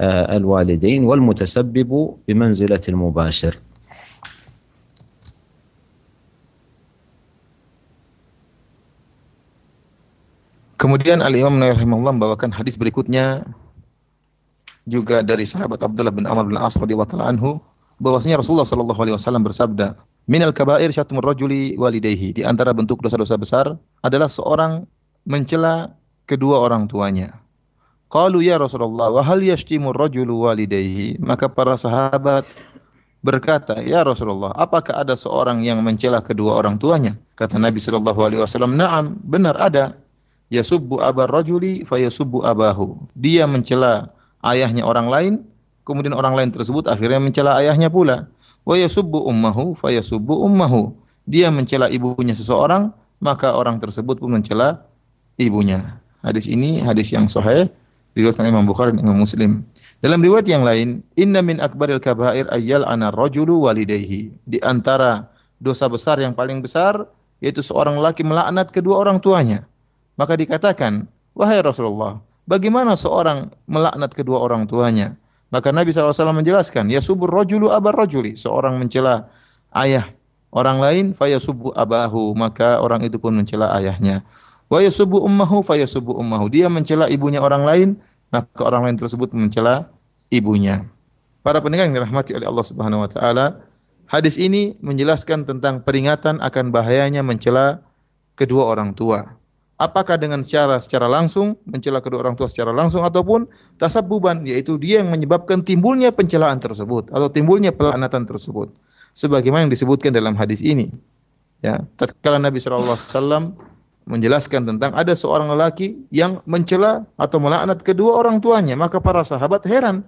الوالدين والمتسبب بمنزلة المباشر. Kemudian Al Imam Nawawi rahimahullah membawakan hadis berikutnya juga dari sahabat Abdullah bin Amr bin As radhiyallahu taala anhu bahwasanya Rasulullah sallallahu alaihi wasallam bersabda, "Minal kaba'ir syatmur rajuli walidayhi." Di antara bentuk dosa-dosa besar adalah seorang mencela kedua orang tuanya. Qalu ya Rasulullah, wa hal yashtimur rajulu walidayhi? Maka para sahabat berkata, "Ya Rasulullah, apakah ada seorang yang mencela kedua orang tuanya?" Kata Nabi sallallahu alaihi wasallam, "Na'am, benar ada." Yasubbu abar rajuli fayasubbu abahu. Dia mencela ayahnya orang lain, kemudian orang lain tersebut akhirnya mencela ayahnya pula. Wa yasubbu ummahu fayasubbu ummahu. Dia mencela ibunya seseorang, maka orang tersebut pun mencela ibunya. Hadis ini hadis yang sahih diriwayatkan Imam Bukhari dan Imam Muslim. Dalam riwayat yang lain, inna min akbaril kabair ayyal ana rajulu walidayhi. Di antara dosa besar yang paling besar yaitu seorang laki melaknat kedua orang tuanya. Maka dikatakan, "Wahai Rasulullah, bagaimana seorang melaknat kedua orang tuanya?" Maka Nabi SAW menjelaskan, "Ya subur rajulu abar rajuli." Seorang mencela ayah orang lain, fayasubu abahu, maka orang itu pun mencela ayahnya. Wa yasubu ummahu fayasubu ummahu. Dia mencela ibunya orang lain, maka orang lain tersebut mencela ibunya. Para pendengar yang dirahmati oleh Allah Subhanahu wa taala, hadis ini menjelaskan tentang peringatan akan bahayanya mencela kedua orang tua. Apakah dengan secara secara langsung mencela kedua orang tua secara langsung ataupun tasabbuban yaitu dia yang menyebabkan timbulnya pencelaan tersebut atau timbulnya pelaknatan tersebut. Sebagaimana yang disebutkan dalam hadis ini. Ya, tatkala Nabi sallallahu alaihi wasallam menjelaskan tentang ada seorang lelaki yang mencela atau melaknat kedua orang tuanya, maka para sahabat heran.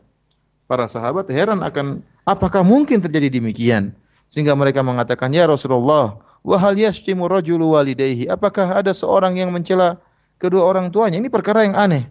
Para sahabat heran akan apakah mungkin terjadi demikian? Sehingga mereka mengatakan, "Ya Rasulullah, wa hal yashtimu rajulu walidayhi?" Apakah ada seorang yang mencela kedua orang tuanya? Ini perkara yang aneh.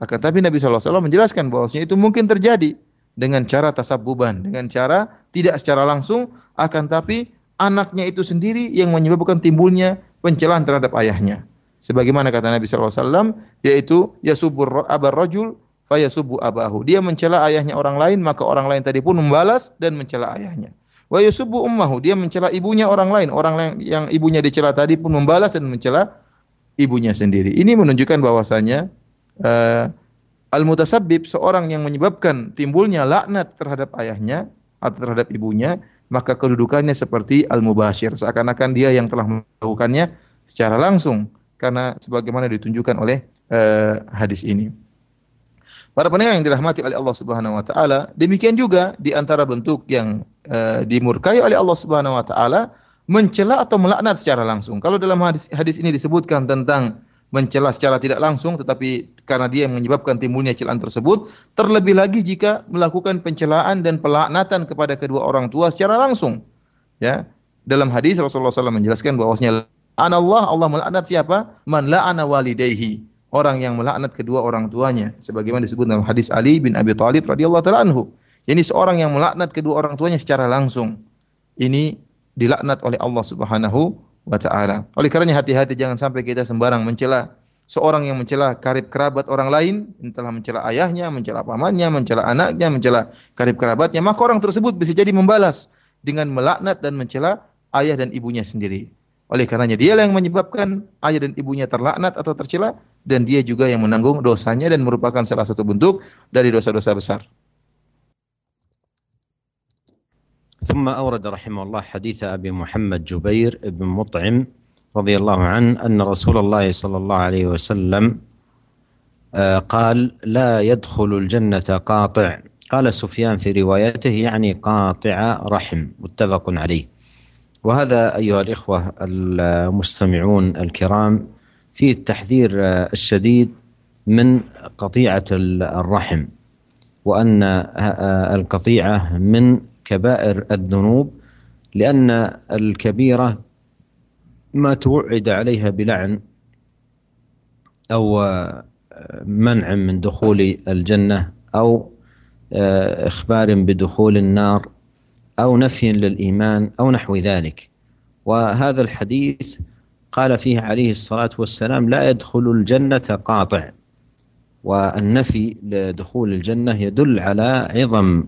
Akan tapi Nabi SAW menjelaskan bahwasanya itu mungkin terjadi dengan cara tasabuban, dengan cara tidak secara langsung, akan tapi anaknya itu sendiri yang menyebabkan timbulnya pencelahan terhadap ayahnya. Sebagaimana kata Nabi SAW, yaitu yasubur abar rajul fayasubu abahu. Dia mencela ayahnya orang lain, maka orang lain tadi pun membalas dan mencela ayahnya. Wa yasubu ummahu, dia mencela ibunya orang lain, orang yang ibunya dicela tadi pun membalas dan mencela ibunya sendiri. Ini menunjukkan bahwasanya uh, al-mutasabbib seorang yang menyebabkan timbulnya laknat terhadap ayahnya atau terhadap ibunya maka kedudukannya seperti al-mubashir seakan-akan dia yang telah melakukannya secara langsung karena sebagaimana ditunjukkan oleh uh, hadis ini. Para pendengar yang dirahmati oleh Allah Subhanahu wa taala, demikian juga di antara bentuk yang uh, dimurkai oleh Allah Subhanahu wa taala mencela atau melaknat secara langsung. Kalau dalam hadis, hadis ini disebutkan tentang mencela secara tidak langsung tetapi karena dia yang menyebabkan timbulnya celaan tersebut terlebih lagi jika melakukan pencelaan dan pelaknatan kepada kedua orang tua secara langsung. Ya dalam hadis Rasulullah SAW menjelaskan bahwasanya Allah Allah melaknat siapa? Man la'ana walidayhi orang yang melaknat kedua orang tuanya sebagaimana disebut dalam hadis Ali bin Abi Thalib radhiyallahu taala anhu ini seorang yang melaknat kedua orang tuanya secara langsung ini dilaknat oleh Allah Subhanahu wa taala. Oleh karenanya hati-hati jangan sampai kita sembarang mencela seorang yang mencela karib kerabat orang lain, entahlah mencela ayahnya, mencela pamannya, mencela anaknya, mencela karib kerabatnya, maka orang tersebut bisa jadi membalas dengan melaknat dan mencela ayah dan ibunya sendiri. Oleh karenanya dia yang menyebabkan ayah dan ibunya terlaknat atau tercela dan dia juga yang menanggung dosanya dan merupakan salah satu bentuk dari dosa-dosa besar. ثم أورد رحمه الله حديث أبي محمد جبير بن مطعم رضي الله عنه أن رسول الله صلى الله عليه وسلم آه، قال لا يدخل الجنة قاطع قال سفيان في روايته يعني قاطع رحم متفق عليه وهذا أيها الإخوة المستمعون الكرام فيه التحذير الشديد من قطيعة الرحم وأن القطيعة من كبائر الذنوب لأن الكبيرة ما توعد عليها بلعن أو منع من دخول الجنة أو إخبار بدخول النار أو نفي للإيمان أو نحو ذلك. وهذا الحديث قال فيه عليه الصلاة والسلام لا يدخل الجنة قاطع والنفي لدخول الجنة يدل على عظم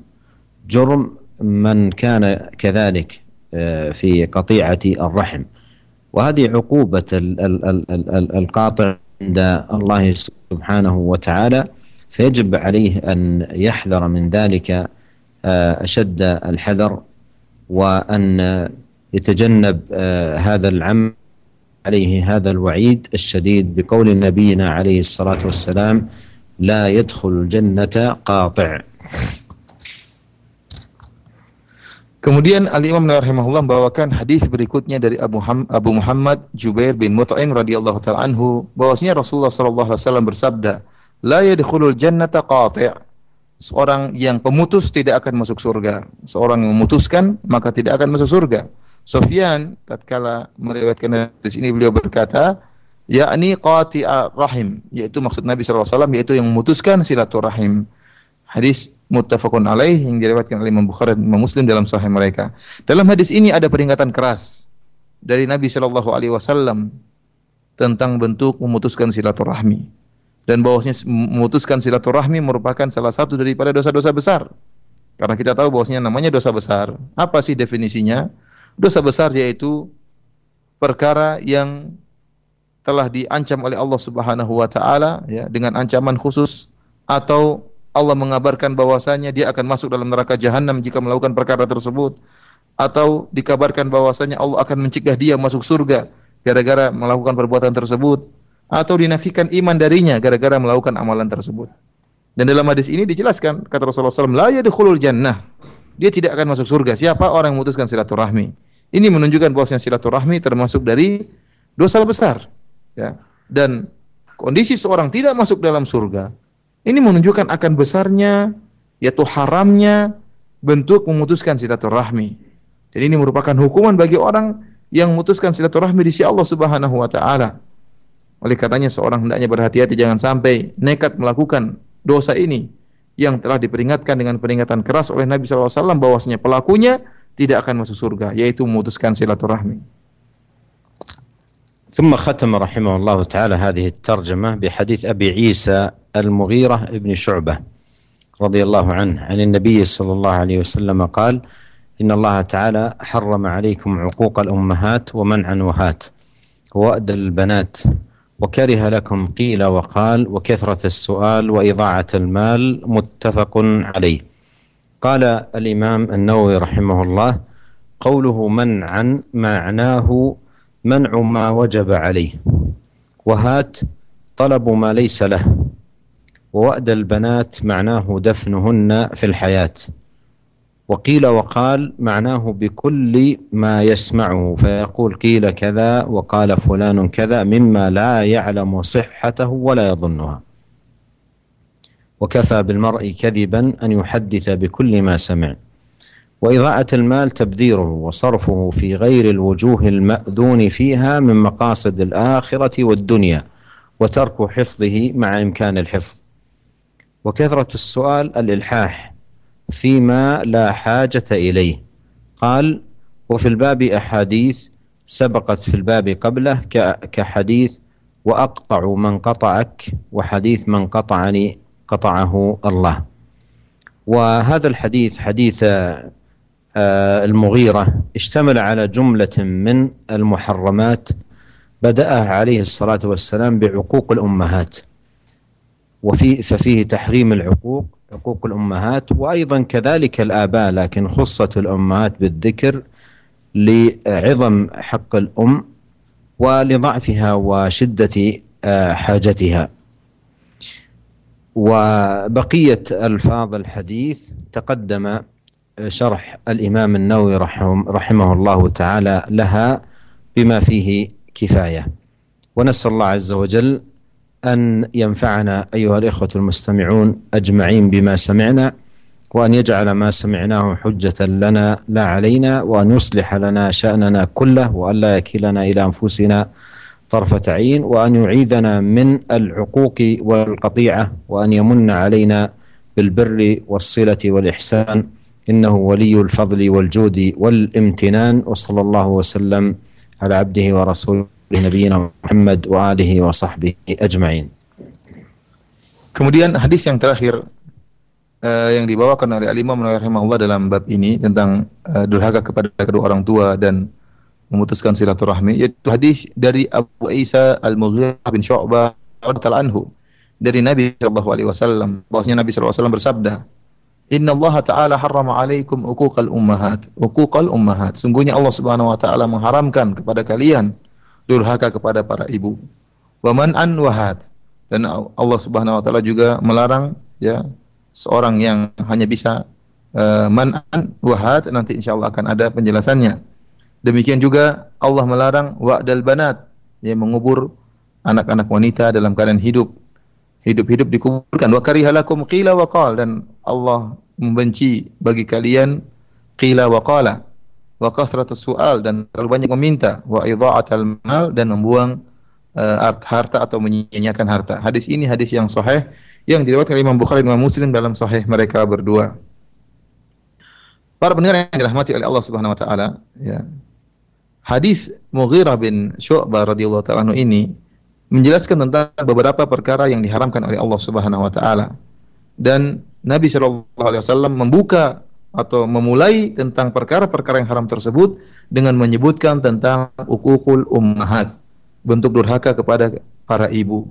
جرم من كان كذلك آه، في قطيعة الرحم. وهذه عقوبة القاطع عند الله سبحانه وتعالى فيجب عليه أن يحذر من ذلك آه، أشد الحذر وأن يتجنب آه، هذا العمل عليه هذا الوعيد الشديد بقول نبينا عليه الصلاة والسلام لا يدخل الجنة قاطع Kemudian Al Imam rahimahullah membawakan hadis berikutnya dari Abu, Ham, Abu Muhammad Jubair bin Mut'im radhiyallahu taala anhu bahwasanya Rasulullah sallallahu alaihi wasallam bersabda, "La yadkhulul jannata qati'." Seorang yang pemutus tidak akan masuk surga. Seorang yang memutuskan maka tidak akan masuk surga. Sofyan tatkala meriwayatkan hadis ini beliau berkata, yakni qati'a rahim, yaitu maksud Nabi wasallam yaitu yang memutuskan silaturahim. Hadis muttafaqun alaih yang diriwayatkan oleh Imam Bukhari dan Muslim dalam sahih mereka. Dalam hadis ini ada peringatan keras dari Nabi Shallallahu alaihi wasallam tentang bentuk memutuskan silaturahmi dan bahwasanya memutuskan silaturahmi merupakan salah satu daripada dosa-dosa besar. Karena kita tahu bahwasanya namanya dosa besar. Apa sih definisinya? Dosa besar yaitu perkara yang telah diancam oleh Allah Subhanahu wa taala ya dengan ancaman khusus atau Allah mengabarkan bahwasanya dia akan masuk dalam neraka jahanam jika melakukan perkara tersebut atau dikabarkan bahwasanya Allah akan mencegah dia masuk surga gara-gara melakukan perbuatan tersebut atau dinafikan iman darinya gara-gara melakukan amalan tersebut. Dan dalam hadis ini dijelaskan kata Rasulullah SAW, la yadkhulul jannah. Dia tidak akan masuk surga. Siapa orang yang memutuskan silaturahmi? Ini menunjukkan bahwasanya silaturahmi termasuk dari dosa besar. Ya. Dan kondisi seorang tidak masuk dalam surga ini menunjukkan akan besarnya yaitu haramnya bentuk memutuskan silaturahmi. Dan ini merupakan hukuman bagi orang yang memutuskan silaturahmi di sisi Allah Subhanahu wa taala. Oleh karenanya seorang hendaknya berhati-hati jangan sampai nekat melakukan dosa ini yang telah diperingatkan dengan peringatan keras oleh Nabi SAW bahwasanya pelakunya tidak akan masuk surga yaitu memutuskan silaturahmi. ثم ختم رحمه الله تعالى هذه الترجمة بحديث أبي عيسى المغيرة بن شعبة رضي الله عنه عن النبي صلى الله عليه وسلم قال إن الله تعالى حرم عليكم عقوق الأمهات ومنع وهات وأد البنات وكره لكم قيل وقال وكثرة السؤال وإضاعة المال متفق عليه. قال الإمام النووي رحمه الله قوله منعا معناه منع ما وجب عليه. وهات طلب ما ليس له. ووأد البنات معناه دفنهن في الحياة. وقيل وقال معناه بكل ما يسمعه فيقول قيل كذا وقال فلان كذا مما لا يعلم صحته ولا يظنها. وكفى بالمرء كذبا أن يحدث بكل ما سمع. واضاعه المال تبذيره وصرفه في غير الوجوه المأذون فيها من مقاصد الآخرة والدنيا وترك حفظه مع إمكان الحفظ. وكثرة السؤال الإلحاح. فيما لا حاجة إليه. قال وفي الباب أحاديث سبقت في الباب قبله كحديث وأقطع من قطعك وحديث من قطعني قطعه الله. وهذا الحديث حديث المغيرة اشتمل على جملة من المحرمات بدأها عليه الصلاة والسلام بعقوق الأمهات. وفي ففيه تحريم العقوق عقوق الأمهات وأيضا كذلك الآباء لكن خصت الأمهات بالذكر لعظم حق الأم ولضعفها وشدة حاجتها. وبقية ألفاظ الحديث تقدم شرح الإمام النووي رحمه الله تعالى لها بما فيه كفاية. ونسأل الله عز وجل أن ينفعنا أيها الإخوة المستمعون أجمعين بما سمعنا وأن يجعل ما سمعناه حجة لنا لا علينا وأن يصلح لنا شأننا كله وأن لا يكلنا إلى أنفسنا طرفة عين وأن يعيذنا من العقوق والقطيعة وأن يمن علينا بالبر والصلة والإحسان. إنه ولي الفضل والجود والامتنان وصلى الله وسلم على عبده ورسوله. نبينا Muhammad wa alihi wa sahbihi ajma'in. Kemudian hadis yang terakhir uh, yang dibawakan oleh Al-Imam rahimahullah dalam bab ini tentang uh, durhaka kepada kedua orang tua dan memutuskan silaturahmi yaitu hadis dari Abu Isa Al-Mughirah bin Syu'bah radhiyallahu anhu dari Nabi sallallahu alaihi wasallam bahwasanya Nabi sallallahu alaihi wasallam bersabda Inna Allah Ta'ala harrama alaikum uquqal ummahat. Uquqal ummahat. Sungguhnya Allah Subhanahu Wa Ta'ala mengharamkan kepada kalian durhaka kepada para ibu. Wa man'an wahat. Dan Allah Subhanahu Wa Ta'ala juga melarang ya seorang yang hanya bisa uh, man'an wahat. Nanti insya Allah akan ada penjelasannya. Demikian juga Allah melarang wa'dal banat. Ya, mengubur anak-anak wanita dalam keadaan hidup hidup-hidup dikuburkan wa karihalakum qila wa qal dan Allah membenci bagi kalian qila wa qala wa kasratus sual dan terlalu banyak meminta wa idha'atal mal dan membuang uh, harta atau menyia-nyiakan harta. Hadis ini hadis yang sahih yang diriwayatkan Imam Bukhari dan Muslim dalam sahih mereka berdua. Para pendengar yang dirahmati oleh Allah Subhanahu wa taala, ya. hadis Mughirah bin Syu'bah radhiyallahu taala ini menjelaskan tentang beberapa perkara yang diharamkan oleh Allah Subhanahu wa taala. Dan Nabi Shallallahu alaihi wasallam membuka atau memulai tentang perkara-perkara yang haram tersebut dengan menyebutkan tentang ukukul ummahat, bentuk durhaka kepada para ibu.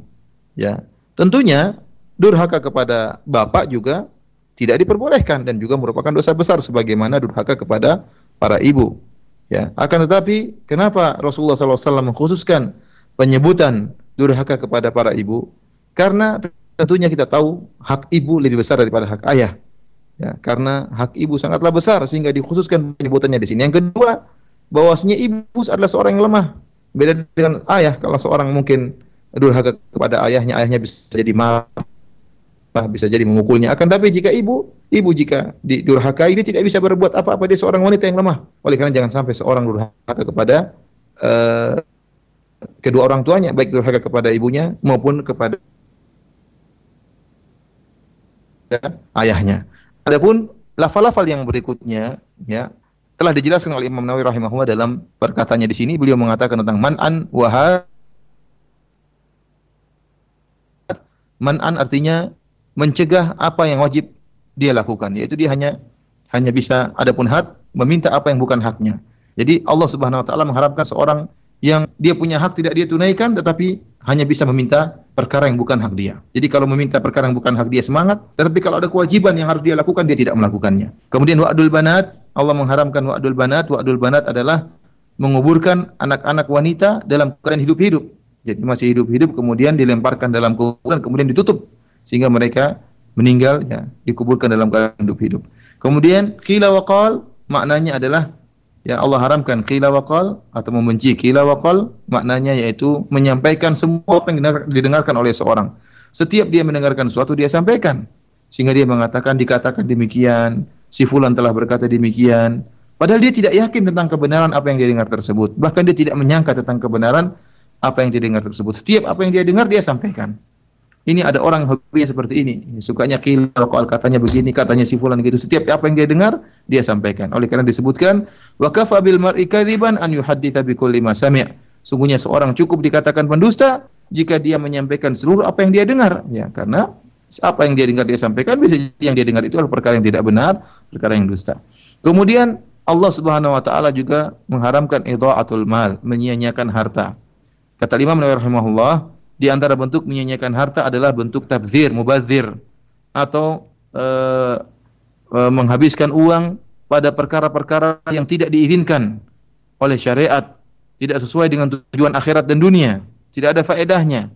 Ya. Tentunya durhaka kepada bapak juga tidak diperbolehkan dan juga merupakan dosa besar sebagaimana durhaka kepada para ibu. Ya, akan tetapi kenapa Rasulullah SAW mengkhususkan penyebutan durhaka kepada para ibu? Karena tentunya kita tahu hak ibu lebih besar daripada hak ayah. Ya, karena hak ibu sangatlah besar sehingga dikhususkan penyebutannya di sini. Yang kedua, bahwasanya ibu adalah seorang yang lemah. Beda dengan ayah, kalau seorang mungkin durhaka kepada ayahnya, ayahnya bisa jadi marah, bisa jadi memukulnya. Akan tapi jika ibu, ibu jika didurhakai dia tidak bisa berbuat apa-apa dia seorang wanita yang lemah. Oleh karena jangan sampai seorang durhaka kepada uh, kedua orang tuanya, baik durhaka kepada ibunya maupun kepada ayahnya. Adapun lafal-lafal yang berikutnya ya telah dijelaskan oleh Imam Nawawi rahimahullah dalam perkataannya di sini beliau mengatakan tentang man'an wa man'an artinya mencegah apa yang wajib dia lakukan yaitu dia hanya hanya bisa adapun hak meminta apa yang bukan haknya. Jadi Allah Subhanahu wa taala mengharapkan seorang yang dia punya hak tidak dia tunaikan tetapi hanya bisa meminta perkara yang bukan hak dia. Jadi kalau meminta perkara yang bukan hak dia semangat, tetapi kalau ada kewajiban yang harus dia lakukan dia tidak melakukannya. Kemudian wa'dul banat, Allah mengharamkan wa'dul banat. Wa'dul banat adalah menguburkan anak-anak wanita dalam keadaan hidup-hidup. Jadi masih hidup-hidup kemudian dilemparkan dalam kuburan kemudian ditutup sehingga mereka meninggal ya dikuburkan dalam keadaan hidup-hidup. Kemudian qila waqal maknanya adalah ya Allah haramkan qila waqal atau membenci qila waqal maknanya yaitu menyampaikan semua apa yang didengarkan oleh seorang. Setiap dia mendengarkan sesuatu dia sampaikan sehingga dia mengatakan dikatakan demikian, si fulan telah berkata demikian, padahal dia tidak yakin tentang kebenaran apa yang dia dengar tersebut. Bahkan dia tidak menyangka tentang kebenaran apa yang dia dengar tersebut. Setiap apa yang dia dengar dia sampaikan. Ini ada orang hobinya seperti ini. Sukanya kilau, kalau katanya begini, katanya si fulan gitu. Setiap apa yang dia dengar, dia sampaikan. Oleh karena disebutkan, wa kafa bil mar'i kadziban an yuhadditsa bi kulli ma sami'. Sungguhnya seorang cukup dikatakan pendusta jika dia menyampaikan seluruh apa yang dia dengar. Ya, karena apa yang dia dengar dia sampaikan bisa yang dia dengar itu adalah perkara yang tidak benar, perkara yang dusta. Kemudian Allah Subhanahu wa taala juga mengharamkan idha'atul mal, menyia-nyiakan harta. Kata Imam Nawawi rahimahullah, di antara bentuk menyanyikan harta adalah bentuk tabzir, mubazir atau e, e, menghabiskan uang pada perkara-perkara yang tidak diizinkan oleh syariat, tidak sesuai dengan tujuan akhirat dan dunia, tidak ada faedahnya.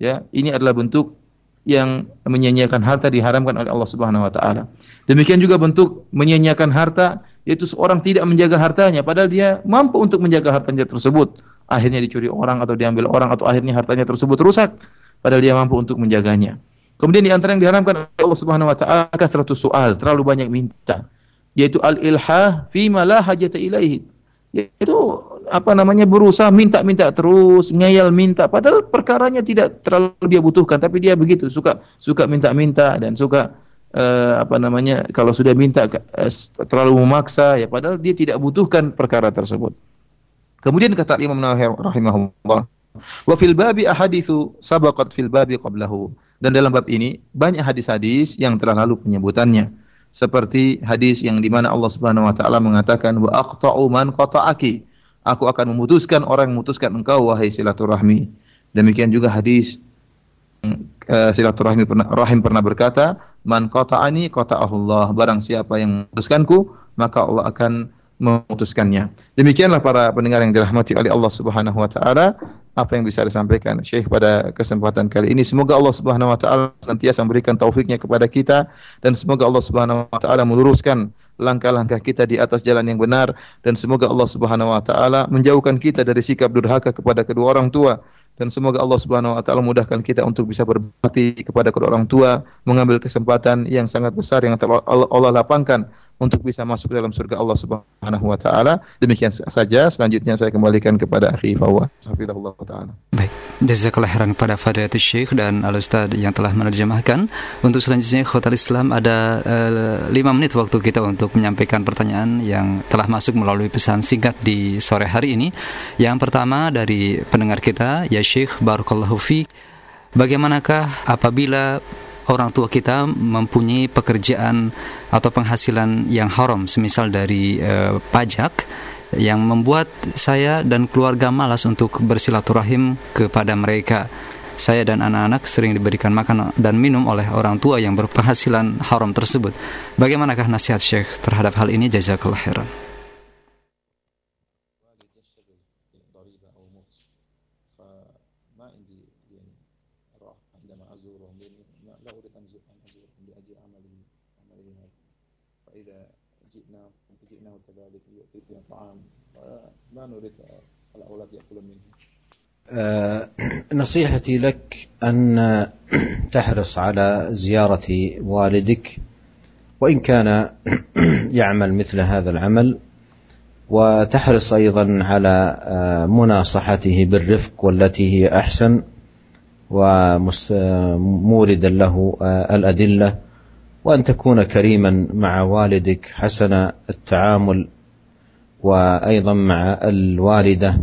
Ya, ini adalah bentuk yang menyanyiakan harta diharamkan oleh Allah Subhanahu wa taala. Demikian juga bentuk menyanyiakan harta yaitu seorang tidak menjaga hartanya padahal dia mampu untuk menjaga hartanya tersebut akhirnya dicuri orang atau diambil orang atau akhirnya hartanya tersebut rusak padahal dia mampu untuk menjaganya. Kemudian di antara yang diharamkan Allah Subhanahu wa taala kasratus soal, terlalu banyak minta, yaitu al-ilhah fi ma la hajata ilaihi. Yaitu apa namanya berusaha minta-minta terus, ngeyel minta padahal perkaranya tidak terlalu dia butuhkan tapi dia begitu suka suka minta-minta dan suka uh, apa namanya kalau sudah minta uh, terlalu memaksa ya padahal dia tidak butuhkan perkara tersebut. Kemudian kata Imam Nawawi rahimahullah, wa fil babi ahaditsu sabaqat fil babi qablahu. Dan dalam bab ini banyak hadis-hadis yang telah lalu penyebutannya. Seperti hadis yang di mana Allah Subhanahu wa taala mengatakan wa aqta'u man qata'aki. Aku akan memutuskan orang yang memutuskan engkau wahai silaturahmi. Demikian juga hadis uh, silaturahmi pernah, rahim pernah berkata, man qata'ani qata'ahu Allah. Barang siapa yang memutuskanku, maka Allah akan memutuskannya. Demikianlah para pendengar yang dirahmati oleh Allah Subhanahu wa taala apa yang bisa disampaikan Syekh pada kesempatan kali ini. Semoga Allah Subhanahu wa taala senantiasa memberikan taufiknya kepada kita dan semoga Allah Subhanahu wa taala meluruskan langkah-langkah kita di atas jalan yang benar dan semoga Allah Subhanahu wa taala menjauhkan kita dari sikap durhaka kepada kedua orang tua dan semoga Allah Subhanahu wa taala mudahkan kita untuk bisa berbakti kepada kedua orang tua, mengambil kesempatan yang sangat besar yang Allah lapangkan untuk bisa masuk dalam surga Allah Subhanahu wa taala. Demikian saja. Selanjutnya saya kembalikan kepada akhi Fawwa. Hafizahullah taala. Baik. Jazakallah khairan kepada Fadilatul Syekh dan Al Ustaz yang telah menerjemahkan. Untuk selanjutnya Khotal Islam ada uh, menit waktu kita untuk menyampaikan pertanyaan yang telah masuk melalui pesan singkat di sore hari ini. Yang pertama dari pendengar kita ya Syekh Barakallahu Fi. Bagaimanakah apabila orang tua kita mempunyai pekerjaan atau penghasilan yang haram, semisal dari uh, pajak, yang membuat saya dan keluarga malas untuk bersilaturahim kepada mereka. Saya dan anak-anak sering diberikan makan dan minum oleh orang tua yang berpenghasilan haram tersebut. Bagaimanakah nasihat Syekh terhadap hal ini? Jazakallah khairan. نريد الأولاد يأكلون منه. أه نصيحتي لك أن تحرص على زيارة والدك وإن كان يعمل مثل هذا العمل وتحرص أيضا على آه، مناصحته بالرفق والتي هي أحسن وموردا له آه، الأدلة وأن تكون كريما مع والدك حسن التعامل وأيضا مع الوالدة.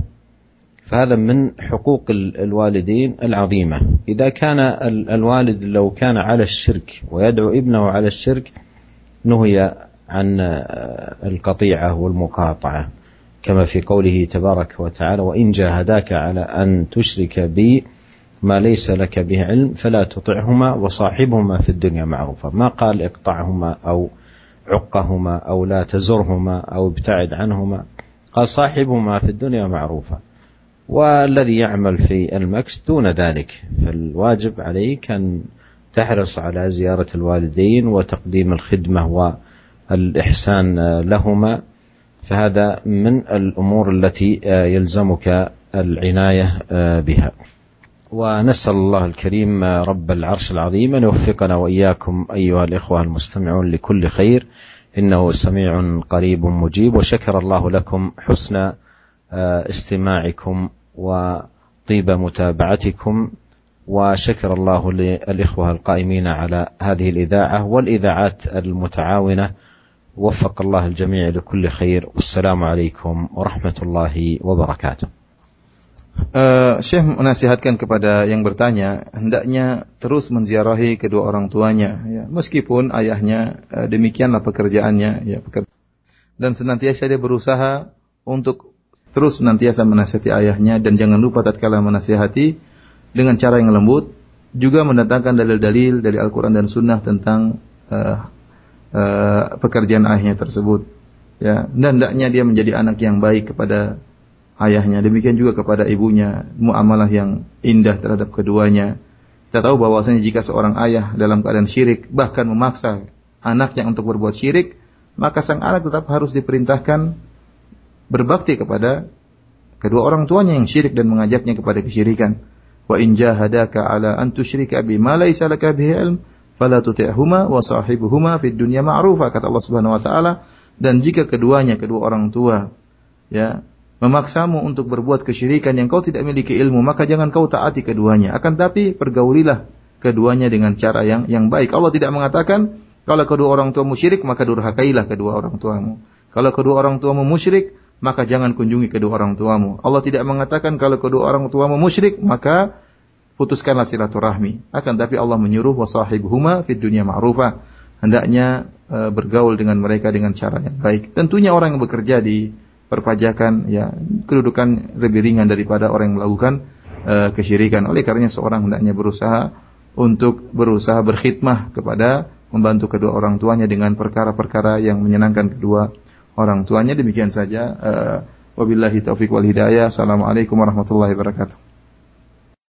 فهذا من حقوق الوالدين العظيمة. إذا كان الوالد لو كان على الشرك ويدعو ابنه على الشرك نهي عن القطيعة والمقاطعة. كما في قوله تبارك وتعالى وإن جاهداك على أن تشرك بي ما ليس لك به علم فلا تطعهما وصاحبهما في الدنيا معروفا. ما قال اقطعهما أو عقهما أو لا تزرهما أو ابتعد عنهما. قال صاحبهما في الدنيا معروفا والذي يعمل في المكس دون ذلك. فالواجب عليك أن تحرص على زيارة الوالدين وتقديم الخدمة والإحسان لهما. فهذا من الأمور التي يلزمك العناية بها. ونسأل الله الكريم رب العرش العظيم أن يوفقنا وإياكم أيها الإخوة المستمعون لكل خير. إنه سميع قريب مجيب وشكر الله لكم حسن آه، استماعكم وطيب متابعتكم. وشكر الله للإخوة القائمين على هذه الإذاعة والإذاعات المتعاونة. وفق الله الجميع لكل خير. والسلام عليكم ورحمة الله وبركاته. Uh, Syekh menasihatkan kepada yang bertanya hendaknya terus menziarahi kedua orang tuanya ya meskipun ayahnya uh, demikianlah pekerjaannya ya pekerja. dan senantiasa dia berusaha untuk terus senantiasa menasihati ayahnya dan jangan lupa tatkala menasihati dengan cara yang lembut juga mendatangkan dalil-dalil dari Al-Qur'an dan Sunnah tentang uh, uh, pekerjaan ayahnya tersebut ya dan hendaknya dia menjadi anak yang baik kepada ayahnya, demikian juga kepada ibunya, muamalah yang indah terhadap keduanya. Kita tahu bahwasanya jika seorang ayah dalam keadaan syirik bahkan memaksa anaknya untuk berbuat syirik, maka sang anak tetap harus diperintahkan berbakti kepada kedua orang tuanya yang syirik dan mengajaknya kepada kesyirikan. Wa in jahadaka ala an tusyrika bima laysa laka bihi ilm fala tuti'huma wa sahibuhuma fid dunya ma'rufa kata Allah Subhanahu wa taala dan jika keduanya kedua orang tua ya memaksamu untuk berbuat kesyirikan yang kau tidak miliki ilmu, maka jangan kau taati keduanya. Akan tapi pergaulilah keduanya dengan cara yang yang baik. Allah tidak mengatakan kalau kedua orang tuamu syirik maka durhakailah kedua orang tuamu. Kalau kedua orang tuamu musyrik maka jangan kunjungi kedua orang tuamu. Allah tidak mengatakan kalau kedua orang tuamu musyrik maka putuskanlah silaturahmi. Akan tapi Allah menyuruh wasahibuhuma fid dunya ma'rufa. Hendaknya uh, bergaul dengan mereka dengan cara yang baik. Tentunya orang yang bekerja di perpajakan ya kedudukan lebih ringan daripada orang yang melakukan uh, kesyirikan. Oleh karenanya seorang hendaknya berusaha untuk berusaha berkhidmah kepada membantu kedua orang tuanya dengan perkara-perkara yang menyenangkan kedua orang tuanya. Demikian saja. Uh, wabillahi taufik wal hidayah. Assalamualaikum warahmatullahi wabarakatuh.